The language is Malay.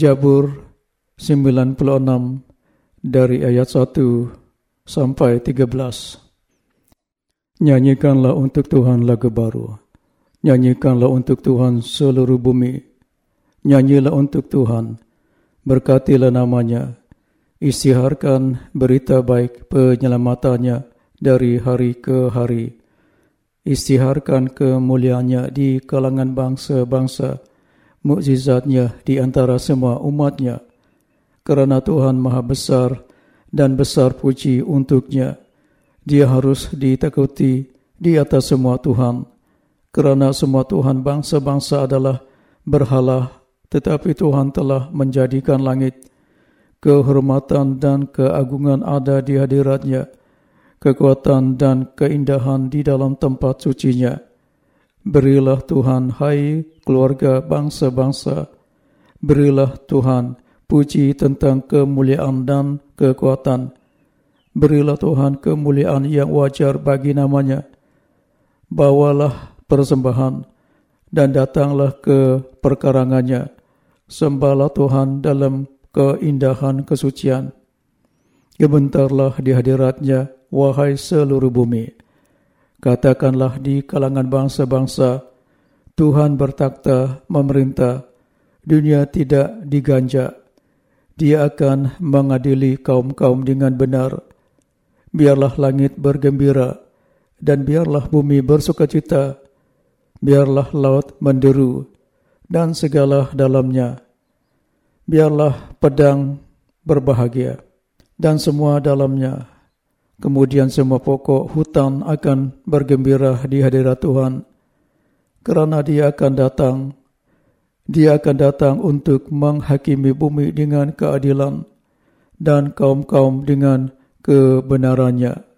Jabur 96 dari ayat 1 sampai 13. Nyanyikanlah untuk Tuhan lagu baru. Nyanyikanlah untuk Tuhan seluruh bumi. Nyanyilah untuk Tuhan. Berkatilah namanya. Istiharkan berita baik penyelamatannya dari hari ke hari. Istiharkan kemuliaannya di kalangan bangsa-bangsa. Mukjizatnya di antara semua umatnya kerana Tuhan Maha Besar dan besar puji untuknya. Dia harus ditakuti di atas semua Tuhan. Kerana semua Tuhan bangsa-bangsa adalah berhala, tetapi Tuhan telah menjadikan langit. Kehormatan dan keagungan ada di hadiratnya. Kekuatan dan keindahan di dalam tempat sucinya. Berilah Tuhan, hai keluarga bangsa-bangsa. Berilah Tuhan, puji tentang kemuliaan dan kekuatan. Berilah Tuhan kemuliaan yang wajar bagi namanya. Bawalah persembahan dan datanglah ke perkarangannya. Sembahlah Tuhan dalam keindahan kesucian. Gebentarlah di hadiratnya, wahai seluruh bumi. Katakanlah di kalangan bangsa-bangsa, Tuhan bertakhta memerintah, dunia tidak diganjak dia akan mengadili kaum-kaum dengan benar. Biarlah langit bergembira dan biarlah bumi bersukacita. Biarlah laut menderu dan segala dalamnya. Biarlah pedang berbahagia dan semua dalamnya. Kemudian semua pokok hutan akan bergembira di hadirat Tuhan. Kerana dia akan datang dia akan datang untuk menghakimi bumi dengan keadilan dan kaum-kaum dengan kebenarannya.